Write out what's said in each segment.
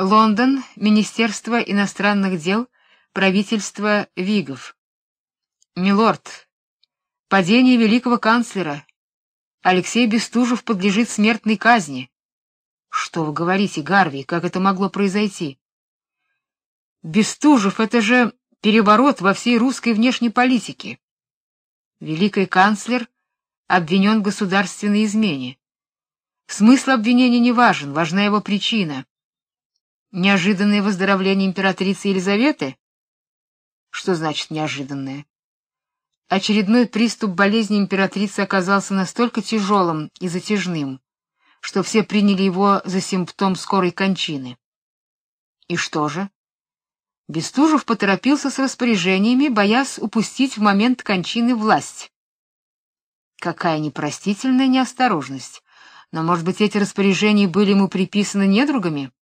Лондон, Министерство иностранных дел, правительство Вигов. Милорд, падение великого канцлера. Алексей Бестужев подлежит смертной казни. Что вы говорите, Гарви, как это могло произойти? Бестужев это же переворот во всей русской внешней политике. Великий канцлер обвинен в государственной измене. Смысл обвинения не важен, важна его причина. Неожиданное выздоровление императрицы Елизаветы? Что значит неожиданное? Очередной приступ болезни императрицы оказался настолько тяжелым и затяжным, что все приняли его за симптом скорой кончины. И что же? Бестужев поторопился с распоряжениями, боясь упустить в момент кончины власть. Какая непростительная неосторожность. Но, может быть, эти распоряжения были ему приписаны недругами?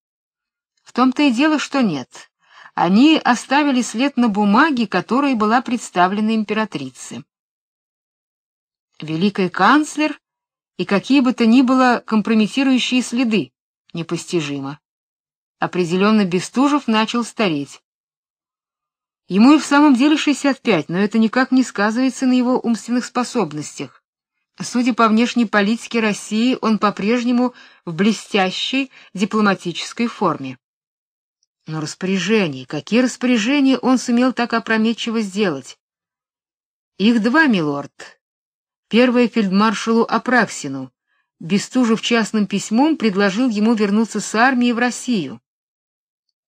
В том-то и дело, что нет. Они оставили след на бумаге, которой была представлена императрице. Великий канцлер и какие бы то ни было компрометирующие следы непостижимо. Определенно Бестужев начал стареть. Ему и в самом деле 65, но это никак не сказывается на его умственных способностях. Судя по внешней политике России, он по-прежнему в блестящей дипломатической форме. Но распоряжения, какие распоряжения он сумел так опрометчиво сделать? Их два, милорд. Первое фельдмаршалу Апраксину. Бестужев частным письмом предложил ему вернуться с армией в Россию.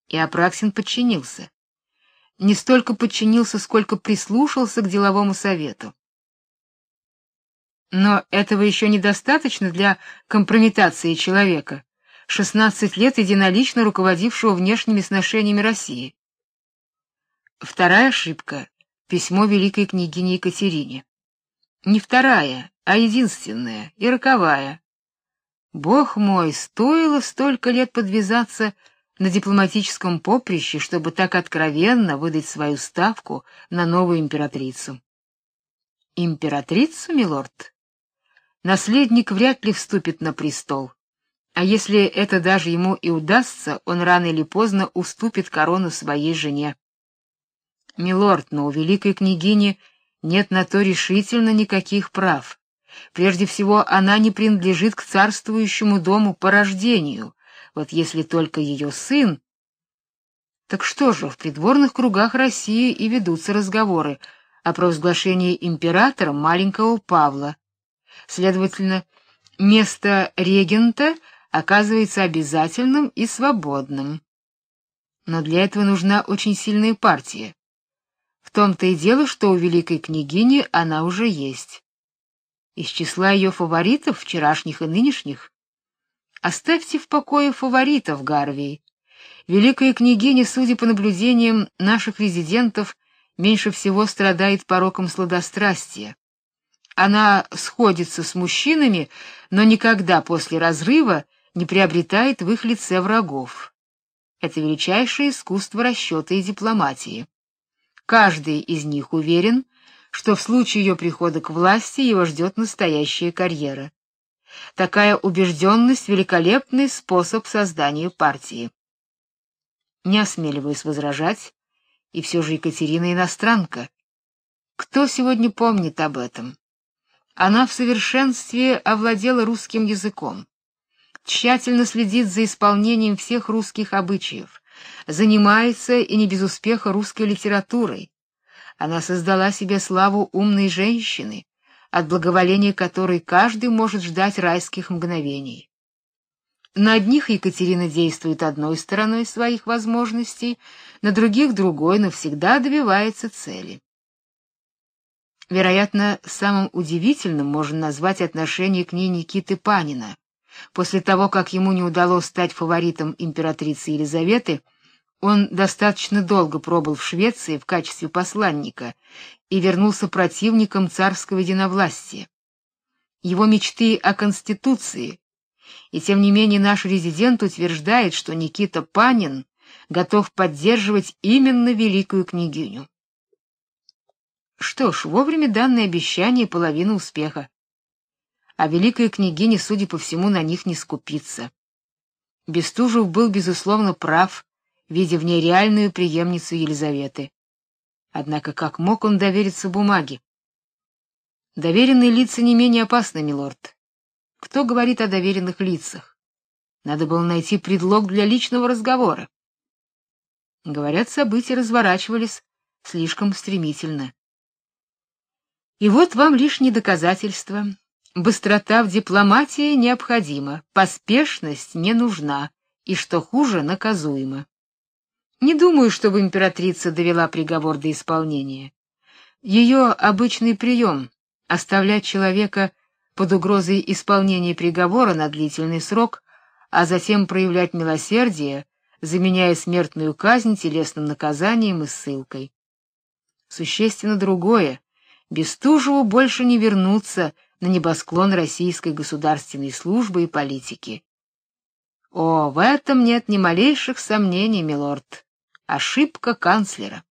И Апраксин подчинился. Не столько подчинился, сколько прислушался к деловому совету. Но этого еще недостаточно для компрометации человека, 16 лет единолично руководившего внешними сношениями России. Вторая ошибка письмо великой княгине Екатерине. Не вторая, а единственная и роковая. Бог мой, стоило столько лет подвязаться на дипломатическом поприще, чтобы так откровенно выдать свою ставку на новую императрицу. Императрицу, милорд? Наследник вряд ли вступит на престол. А если это даже ему и удастся, он рано или поздно уступит корону своей жене. Милорд, но у великой княгини нет на то решительно никаких прав. Прежде всего, она не принадлежит к царствующему дому по рождению. Вот если только ее сын Так что же, в придворных кругах России и ведутся разговоры о провозглашении императором маленького Павла. Следовательно, место регента оказывается обязательным и свободным. Но для этого нужна очень сильная партия. В том-то и дело, что у великой княгини она уже есть. Из числа ее фаворитов, вчерашних и нынешних, оставьте в покое фаворитов Гарвей. Великая княгиня, судя по наблюдениям наших резидентов, меньше всего страдает пороком сладострастия. Она сходится с мужчинами, но никогда после разрыва не приобретает в их лице врагов. Это величайшее искусство расчета и дипломатии. Каждый из них уверен, что в случае ее прихода к власти его ждет настоящая карьера. Такая убежденность — великолепный способ создания партии. Не осмеливаюсь возражать, и все же Екатерина иностранка. Кто сегодня помнит об этом? Она в совершенстве овладела русским языком тщательно следит за исполнением всех русских обычаев, занимается и не без успеха русской литературой. Она создала себе славу умной женщины, от благоволения которой каждый может ждать райских мгновений. На одних Екатерина действует одной стороной своих возможностей, на других другой, но всегда добивается цели. Вероятно, самым удивительным можно назвать отношение к ней Никиты Панина, После того, как ему не удалось стать фаворитом императрицы Елизаветы, он достаточно долго пробыл в Швеции в качестве посланника и вернулся противником царского единовластия. Его мечты о конституции, и тем не менее наш резидент утверждает, что Никита Панин готов поддерживать именно великую княгиню. Что ж, вовремя данное обещание половина успеха а великая княгиня, судя по всему, на них не скупится. Бестужев был безусловно прав, видя в ней реальную преемницу Елизаветы. Однако как мог он довериться бумаге? Доверенные лица не менее опасны, милорд. Кто говорит о доверенных лицах? Надо было найти предлог для личного разговора. Говорят, события разворачивались слишком стремительно. И вот вам лишние доказательства. Быстрота в дипломатии необходима, поспешность не нужна, и что хуже, наказуема. Не думаю, чтобы императрица довела приговор до исполнения. Ее обычный прием — оставлять человека под угрозой исполнения приговора на длительный срок, а затем проявлять милосердие, заменяя смертную казнь телесным наказанием и ссылкой. Существенно другое — Бестужеву больше не вернуться на небосклон российской государственной службы и политики. О, в этом нет ни малейших сомнений, милорд. Ошибка канцлера.